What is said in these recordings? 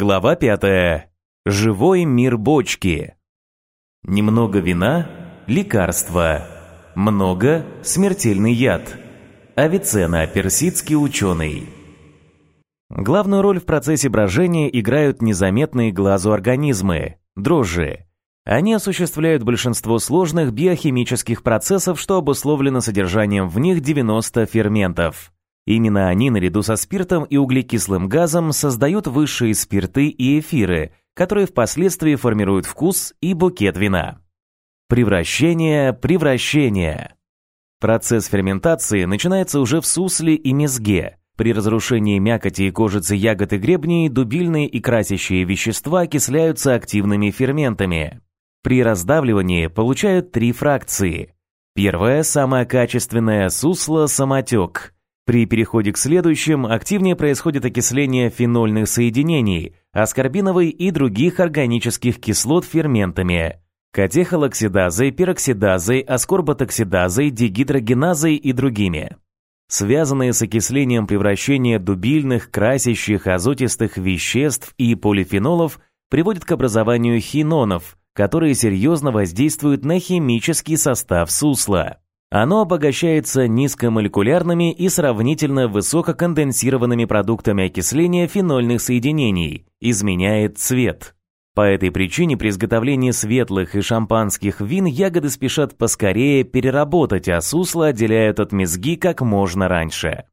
Глава 5. Живой мир бочки. Немного вина – лекарство. Много – смертельный яд. Авиценна, персидский ученый. Главную роль в процессе брожения играют незаметные глазу организмы – дрожжи. Они осуществляют большинство сложных биохимических процессов, что обусловлено содержанием в них 90 ферментов. Именно они, наряду со спиртом и углекислым газом, создают высшие спирты и эфиры, которые впоследствии формируют вкус и букет вина. Превращение, превращение. Процесс ферментации начинается уже в сусле и мезге. При разрушении мякоти и кожицы ягод и гребней дубильные и красящие вещества окисляются активными ферментами. При раздавливании получают три фракции. Первая, самая качественная, сусло-самотек. При переходе к следующим активнее происходит окисление фенольных соединений, аскорбиновой и других органических кислот ферментами, катехолоксидазой, пероксидазой, аскорботоксидазой, дегидрогеназой и другими. Связанные с окислением превращения дубильных, красящих, азотистых веществ и полифенолов приводят к образованию хинонов, которые серьезно воздействуют на химический состав сусла. Оно обогащается низкомолекулярными и сравнительно высококонденсированными продуктами окисления фенольных соединений, изменяет цвет. По этой причине при изготовлении светлых и шампанских вин ягоды спешат поскорее переработать, а сусло отделяют от мезги как можно раньше.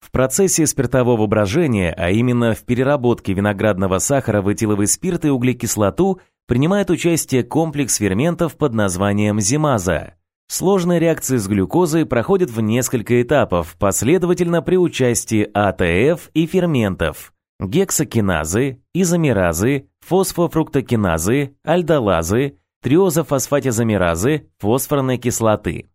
В процессе спиртового брожения, а именно в переработке виноградного сахара в этиловый спирт и углекислоту, принимает участие комплекс ферментов под названием зимаза. Сложные реакции с глюкозой проходят в несколько этапов, последовательно при участии АТФ и ферментов, гексокиназы, изомеразы, фосфофруктокиназы, альдолазы, триозофосфатизомеразы, фосфорной кислоты.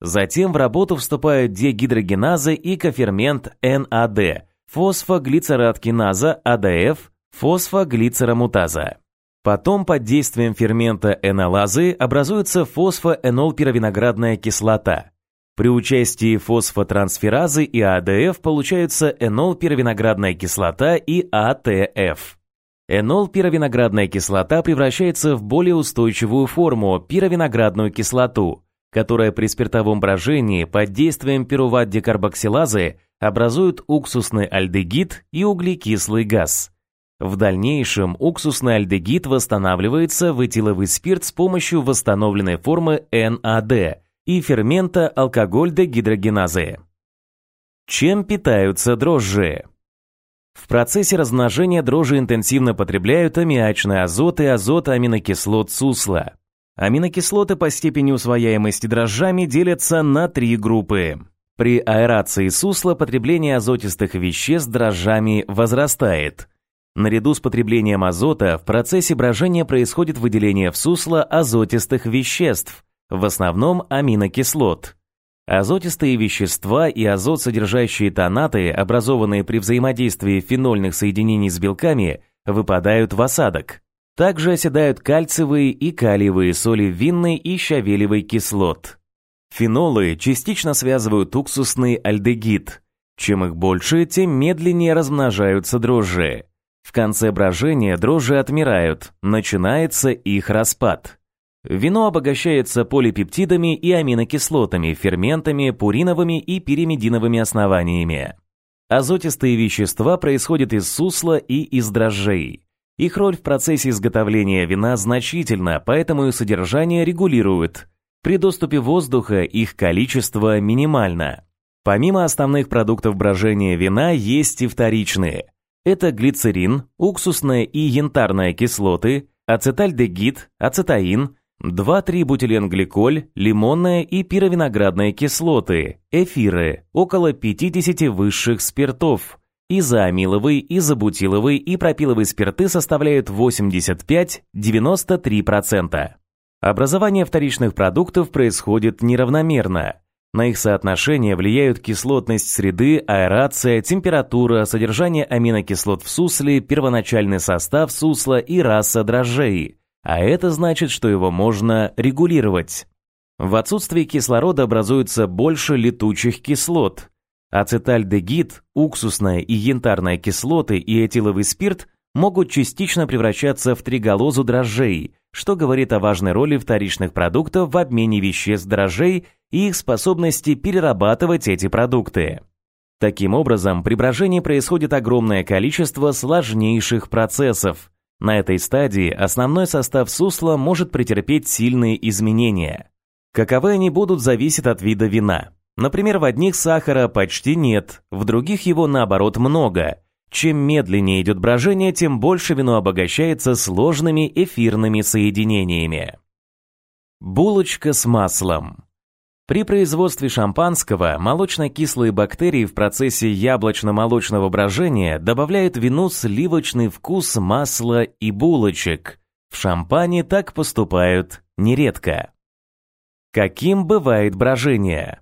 Затем в работу вступают дегидрогеназы и кофермент НАД, фосфоглицераткиназа АДФ, фосфоглицерамутаза. Потом под действием фермента энолазы образуется фосфоэнолпировиноградная кислота. При участии фосфотрансферазы и АДФ получаются энолпировиноградная кислота и АТФ. Энолпировиноградная кислота превращается в более устойчивую форму пировиноградную кислоту, которая при спиртовом брожении под действием пируват-декарбоксилазы образует уксусный альдегид и углекислый газ. В дальнейшем уксусный альдегид восстанавливается в этиловый спирт с помощью восстановленной формы НАД и фермента алкоголь-дегидрогеназы. Чем питаются дрожжи? В процессе размножения дрожжи интенсивно потребляют аммиачный азот и азотоаминокислот сусла. Аминокислоты по степени усвояемости дрожжами делятся на три группы. При аэрации сусла потребление азотистых веществ дрожжами возрастает – Наряду с потреблением азота в процессе брожения происходит выделение в сусло азотистых веществ, в основном аминокислот. Азотистые вещества и азот, содержащие тонаты, образованные при взаимодействии фенольных соединений с белками, выпадают в осадок. Также оседают кальциевые и калиевые соли винной и щавелевой кислот. Фенолы частично связывают уксусный альдегид. Чем их больше, тем медленнее размножаются дрожжи. В конце брожения дрожжи отмирают, начинается их распад. Вино обогащается полипептидами и аминокислотами, ферментами, пуриновыми и пиримидиновыми основаниями. Азотистые вещества происходят из сусла и из дрожжей. Их роль в процессе изготовления вина значительна, поэтому и содержание регулируют. При доступе воздуха их количество минимально. Помимо основных продуктов брожения вина есть и вторичные – это глицерин, уксусная и янтарная кислоты, ацетальдегид, ацетаин, 2,3-бутиленгликоль, лимонная и пировиноградная кислоты, эфиры, около 50 высших спиртов. Изоамиловый, изобутиловый и пропиловый спирты составляют 85-93%. Образование вторичных продуктов происходит неравномерно. На их соотношение влияют кислотность среды, аэрация, температура, содержание аминокислот в сусле, первоначальный состав сусла и раса дрожжей. А это значит, что его можно регулировать. В отсутствии кислорода образуется больше летучих кислот. Ацетальдегид, уксусная и янтарная кислоты и этиловый спирт могут частично превращаться в триголозу дрожжей, что говорит о важной роли вторичных продуктов в обмене веществ дрожжей и их способности перерабатывать эти продукты. Таким образом, при брожении происходит огромное количество сложнейших процессов. На этой стадии основной состав сусла может претерпеть сильные изменения. Каковы они будут, зависит от вида вина. Например, в одних сахара почти нет, в других его наоборот много. Чем медленнее идет брожение, тем больше вино обогащается сложными эфирными соединениями. Булочка с маслом. При производстве шампанского молочно-кислые бактерии в процессе яблочно-молочного брожения добавляют вину сливочный вкус масла и булочек. В шампане так поступают нередко. Каким бывает брожение?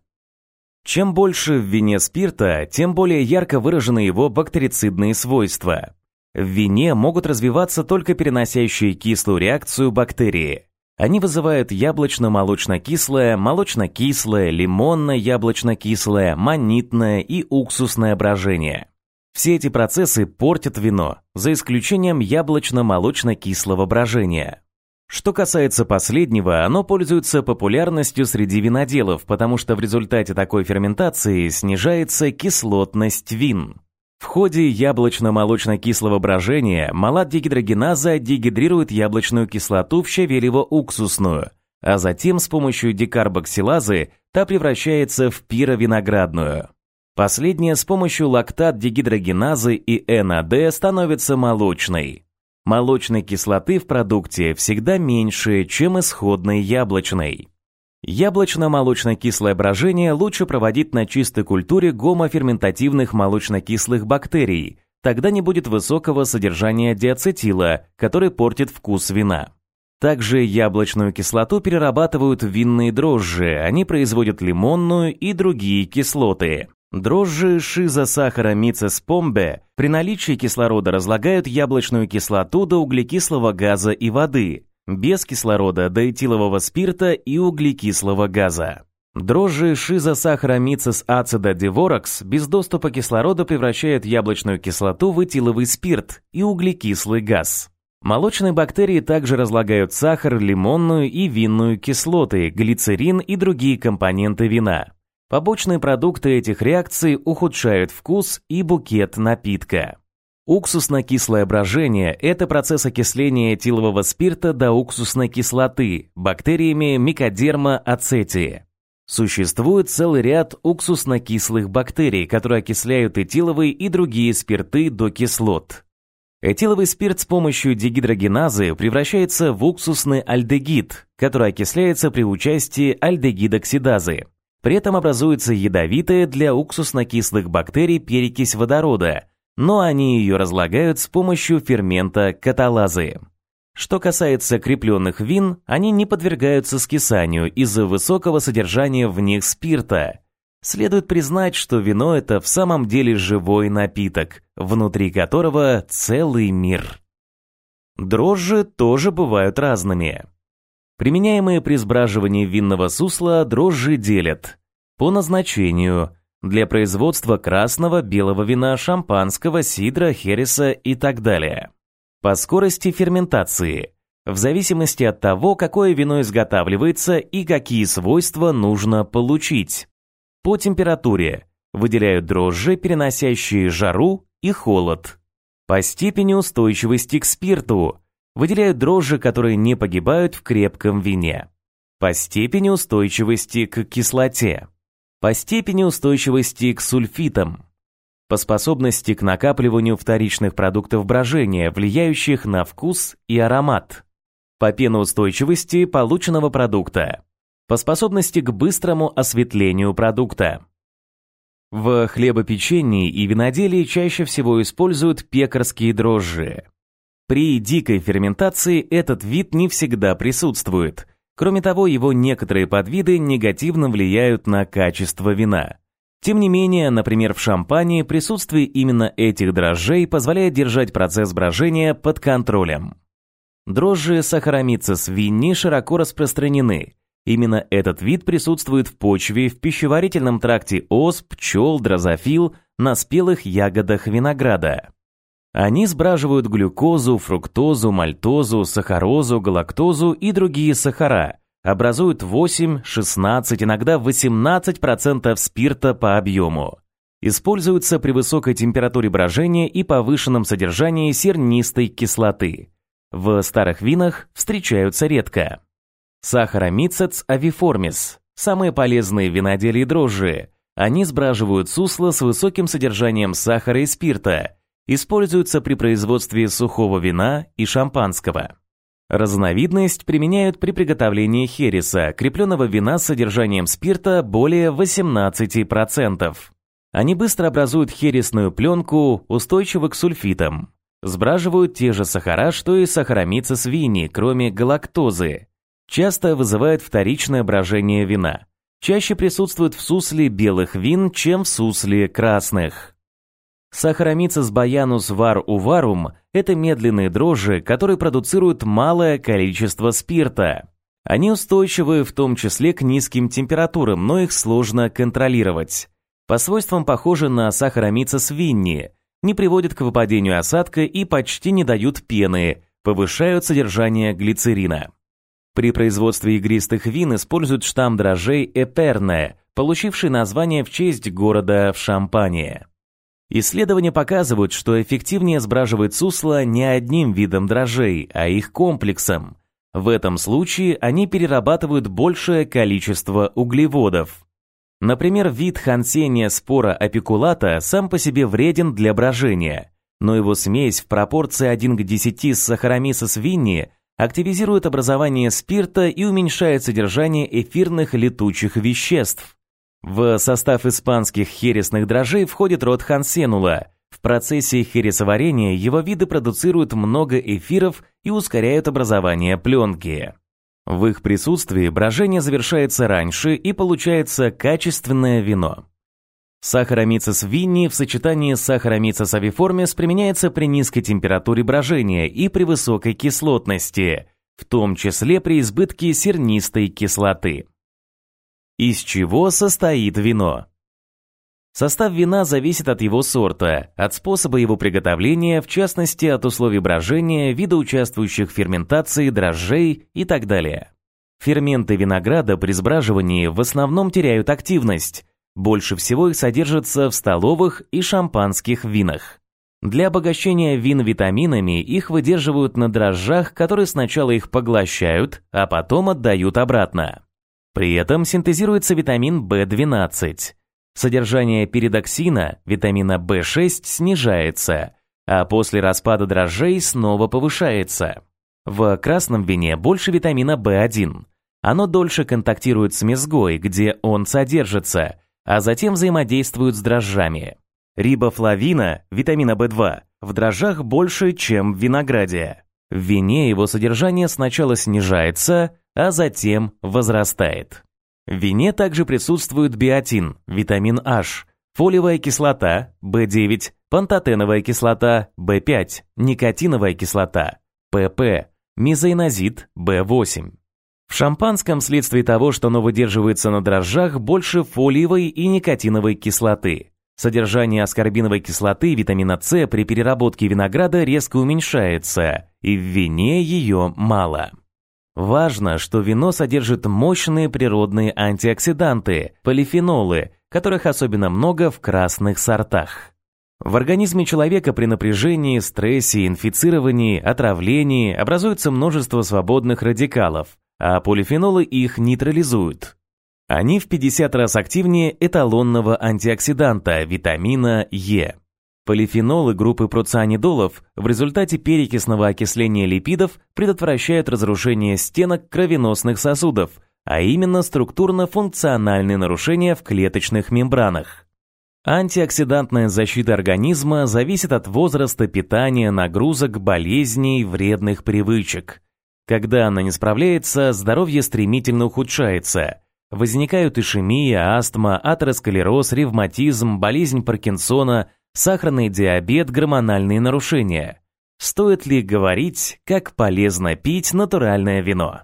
Чем больше в вине спирта, тем более ярко выражены его бактерицидные свойства. В вине могут развиваться только переносящие кислую реакцию бактерии. Они вызывают яблочно-молочно-кислое, молочно-кислое, лимонно-яблочно-кислое, манитное и уксусное брожение. Все эти процессы портят вино, за исключением яблочно-молочно-кислого брожения. Что касается последнего, оно пользуется популярностью среди виноделов, потому что в результате такой ферментации снижается кислотность вин. В ходе яблочно-молочно-кислого брожения малат-дегидрогеназа дегидрирует яблочную кислоту в щавелево-уксусную, а затем с помощью декарбоксилазы та превращается в пировиноградную. Последняя с помощью лактат-дегидрогеназы и НАД становится молочной. Молочной кислоты в продукте всегда меньше, чем исходной яблочной. Яблочно-молочно-кислое брожение лучше проводить на чистой культуре гомоферментативных молочно-кислых бактерий, тогда не будет высокого содержания диацетила, который портит вкус вина. Также яблочную кислоту перерабатывают в винные дрожжи, они производят лимонную и другие кислоты. Дрожжи шизосахаромицеспомбе при наличии кислорода разлагают яблочную кислоту до углекислого газа и воды, без кислорода до этилового спирта и углекислого газа. Дрожжи шизосахаромицис ацида диворакс без доступа кислорода превращают яблочную кислоту в этиловый спирт и углекислый газ. Молочные бактерии также разлагают сахар, лимонную и винную кислоты, глицерин и другие компоненты вина. Побочные продукты этих реакций ухудшают вкус и букет напитка. Уксусно-кислое брожение – это процесс окисления этилового спирта до уксусной кислоты бактериями микодерма ацетии. Существует целый ряд уксусно-кислых бактерий, которые окисляют этиловые и другие спирты до кислот. Этиловый спирт с помощью дегидрогеназы превращается в уксусный альдегид, который окисляется при участии альдегидоксидазы. При этом образуется ядовитая для уксусно-кислых бактерий перекись водорода – но они ее разлагают с помощью фермента каталазы. Что касается крепленных вин, они не подвергаются скисанию из-за высокого содержания в них спирта. Следует признать, что вино – это в самом деле живой напиток, внутри которого целый мир. Дрожжи тоже бывают разными. Применяемые при сбраживании винного сусла дрожжи делят по назначению для производства красного, белого вина, шампанского, сидра, хереса и так далее. По скорости ферментации, в зависимости от того, какое вино изготавливается и какие свойства нужно получить. По температуре выделяют дрожжи, переносящие жару и холод. По степени устойчивости к спирту выделяют дрожжи, которые не погибают в крепком вине. По степени устойчивости к кислоте по степени устойчивости к сульфитам, по способности к накапливанию вторичных продуктов брожения, влияющих на вкус и аромат, по пеноустойчивости полученного продукта, по способности к быстрому осветлению продукта. В хлебопечении и виноделии чаще всего используют пекарские дрожжи. При дикой ферментации этот вид не всегда присутствует – Кроме того, его некоторые подвиды негативно влияют на качество вина. Тем не менее, например, в шампане присутствие именно этих дрожжей позволяет держать процесс брожения под контролем. Дрожжи сахаромицис винни широко распространены. Именно этот вид присутствует в почве, в пищеварительном тракте ос, пчел, дрозофил, на спелых ягодах винограда. Они сбраживают глюкозу, фруктозу, мальтозу, сахарозу, галактозу и другие сахара, образуют 8, 16, иногда 18% спирта по объему. Используются при высокой температуре брожения и повышенном содержании сернистой кислоты. В старых винах встречаются редко. Сахаромицец авиформис – самые полезные в виноделии дрожжи. Они сбраживают сусло с высоким содержанием сахара и спирта, используются при производстве сухого вина и шампанского. Разновидность применяют при приготовлении хереса, крепленного вина с содержанием спирта более 18%. Они быстро образуют хересную пленку, устойчивы к сульфитам. Сбраживают те же сахара, что и сахаромица свиньи, кроме галактозы. Часто вызывают вторичное брожение вина. Чаще присутствуют в сусле белых вин, чем в сусле красных. Сахаромицес баянус вар уварум – это медленные дрожжи, которые продуцируют малое количество спирта. Они устойчивы в том числе к низким температурам, но их сложно контролировать. По свойствам похожи на сахаромицес винни, не приводят к выпадению осадка и почти не дают пены, повышают содержание глицерина. При производстве игристых вин используют штамм дрожжей Эперне, получивший название в честь города в Шампании. Исследования показывают, что эффективнее сбраживать сусло не одним видом дрожжей, а их комплексом. В этом случае они перерабатывают большее количество углеводов. Например, вид хансения спора апикулата сам по себе вреден для брожения, но его смесь в пропорции 1 к 10 с сахаромисос винни активизирует образование спирта и уменьшает содержание эфирных летучих веществ. В состав испанских хересных дрожжей входит род хансенула. В процессе хересоварения его виды продуцируют много эфиров и ускоряют образование пленки. В их присутствии брожение завершается раньше и получается качественное вино. Сахаромицес винни в сочетании с сахаромицес авиформис применяется при низкой температуре брожения и при высокой кислотности, в том числе при избытке сернистой кислоты. Из чего состоит вино? Состав вина зависит от его сорта, от способа его приготовления, в частности от условий брожения, вида участвующих в ферментации, дрожжей и так далее. Ферменты винограда при сбраживании в основном теряют активность. Больше всего их содержится в столовых и шампанских винах. Для обогащения вин витаминами их выдерживают на дрожжах, которые сначала их поглощают, а потом отдают обратно. При этом синтезируется витамин В12. Содержание передоксина, витамина В6, снижается, а после распада дрожжей снова повышается. В красном вине больше витамина В1. Оно дольше контактирует с мезгой, где он содержится, а затем взаимодействует с дрожжами. Рибофлавина, витамина В2, в дрожжах больше, чем в винограде. В вине его содержание сначала снижается, а затем возрастает. В вине также присутствует биотин, витамин H, фолиевая кислота, В9, пантотеновая кислота, В5, никотиновая кислота, ПП, мезоинозид, В8. В шампанском вследствие того, что оно выдерживается на дрожжах, больше фолиевой и никотиновой кислоты. Содержание аскорбиновой кислоты и витамина С при переработке винограда резко уменьшается, и в вине ее мало. Важно, что вино содержит мощные природные антиоксиданты, полифенолы, которых особенно много в красных сортах. В организме человека при напряжении, стрессе, инфицировании, отравлении образуется множество свободных радикалов, а полифенолы их нейтрализуют. Они в 50 раз активнее эталонного антиоксиданта витамина Е. Полифенолы группы процианидолов в результате перекисного окисления липидов предотвращают разрушение стенок кровеносных сосудов, а именно структурно-функциональные нарушения в клеточных мембранах. Антиоксидантная защита организма зависит от возраста питания, нагрузок, болезней, вредных привычек. Когда она не справляется, здоровье стремительно ухудшается. Возникают ишемия, астма, атеросклероз, ревматизм, болезнь Паркинсона, сахарный диабет, гормональные нарушения. Стоит ли говорить, как полезно пить натуральное вино?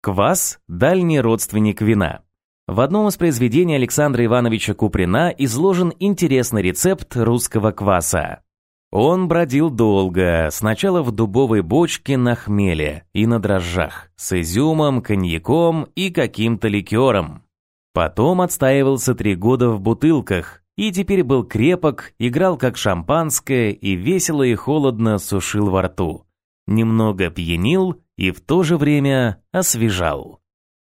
Квас – дальний родственник вина. В одном из произведений Александра Ивановича Куприна изложен интересный рецепт русского кваса. Он бродил долго, сначала в дубовой бочке на хмеле и на дрожжах, с изюмом, коньяком и каким-то ликером. Потом отстаивался три года в бутылках, и теперь был крепок, играл как шампанское и весело и холодно сушил во рту. Немного пьянил и в то же время освежал.